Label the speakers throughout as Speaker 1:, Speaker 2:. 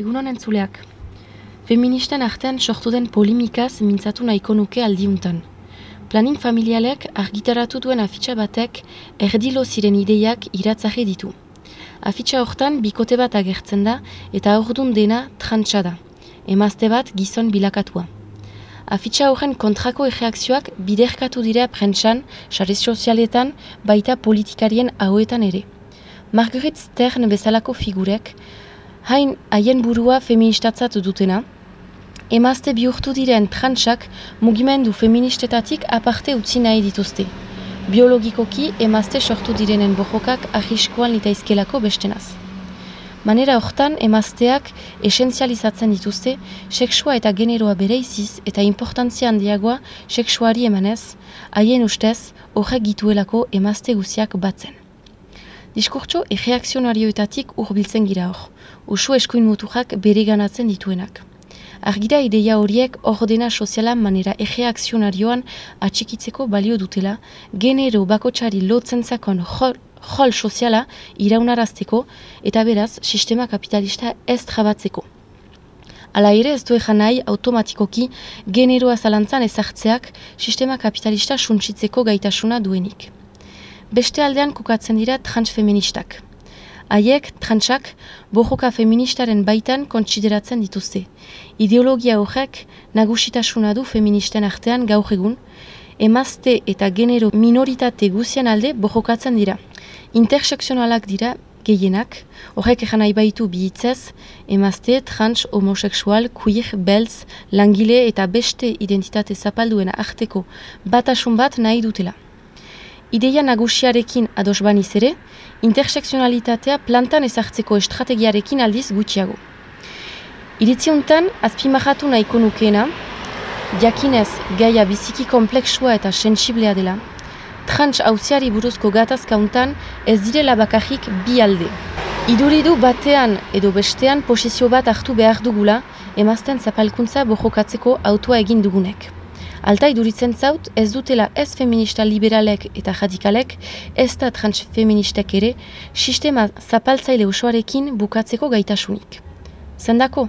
Speaker 1: Egun honen zuleak. Feministen artean sortu den polimikaz mintzatu nahiko nuke aldiuntan. Planning familialek argitaratu duen afitxa batek erdilo ziren ideiak iratzare ditu. Afitxa hortan bikote bat agertzen da eta ordun dena trantsa da. Emazte bat gizon bilakatua. Afitxa horren kontrako erreakzioak biderkatu dira prentsan, sare sozialetan, baita politikarien hauetan ere. Margaret Stern bezalako figurek, hain haien burua feministatzat dutena, emazte bihurtu diren trantsak mugimendu feministetatik aparte utzi nahi dituzte. Biologikoki emazte sortu direnen bohokak ahiskoan litaizkelako bestenaz. Manera hortan emazteak esenzializatzen dituzte, seksua eta generoa bereiziz eta importantzia handiagoa seksuari emanez, haien ustez horrek gituelako emazte guziak batzen. Diskurtso erreakzionarioetatik urbiltzen gira hor, usu eskuin mutuak bere ganatzen dituenak. Argira ideia horiek ordena soziala manera erreakzionarioan atxikitzeko balio dutela, genero bakotxari lotzen zakon jol, soziala iraunarazteko eta beraz sistema kapitalista ez trabatzeko. Hala ere ez du ezan nahi automatikoki generoa zalantzan ezartzeak sistema kapitalista suntsitzeko gaitasuna duenik beste aldean kokatzen dira transfeministak. Haiek, transak, bojoka feministaren baitan kontsideratzen dituzte. Ideologia horrek nagusitasuna du feministen artean gaur egun, emazte eta genero minoritate guzian alde bojokatzen dira. Interseksionalak dira gehienak, horrek egan nahi baitu bihitzez, emazte, trans, homoseksual, queer, belz, langile eta beste identitate zapalduena arteko batasun bat nahi dutela. Ideia nagusiarekin ados baniz ere, interseksionalitatea plantan ezartzeko estrategiarekin aldiz gutxiago. Iritziontan, azpimahatu nahiko nukeena, jakinez gaia biziki kompleksua eta sensiblea dela, trans hauziari buruzko gatazkauntan ez direla bakarrik bi alde. Iduridu batean edo bestean posizio bat hartu behar dugula, emazten zapalkuntza bojokatzeko autoa egin dugunek. Alta iduritzen zaut, ez dutela ez feminista liberalek eta radikalek, ez da transfeministek ere, sistema zapaltzaile osoarekin bukatzeko gaitasunik. Zendako,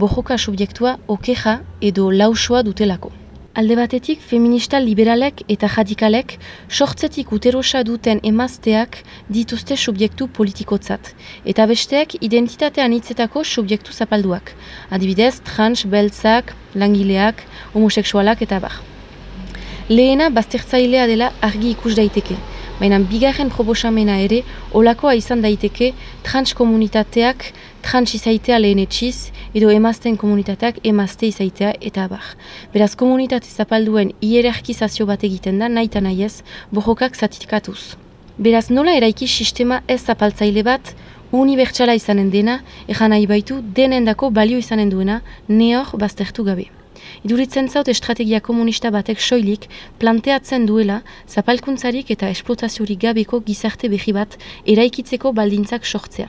Speaker 1: bojoka subjektua okeja edo lausoa dutelako. Alde batetik, feminista liberalek eta radikalek sortzetik uterosa duten emazteak dituzte subjektu politikotzat, eta besteak identitatean hitzetako subjektu zapalduak, adibidez, trans, beltzak, langileak, homoseksualak eta bar. Lehena baztertzailea dela argi ikus daiteke, baina bigarren proposamena ere olakoa izan daiteke trans komunitateak trans izaitea lehen etxiz, edo emazten komunitateak emazte izaitea eta abar. Beraz komunitate zapalduen hierarkizazio bat egiten da nahi eta nahi ez bohokak zatikatuz. Beraz nola eraiki sistema ez zapaltzaile bat unibertsala izanen dena, egan nahi baitu denendako balio izanen duena, neor baztertu gabe. Iduritzen zaut estrategia komunista batek soilik planteatzen duela zapalkuntzarik eta esplotaziorik gabeko gizarte behi bat eraikitzeko baldintzak sortzea.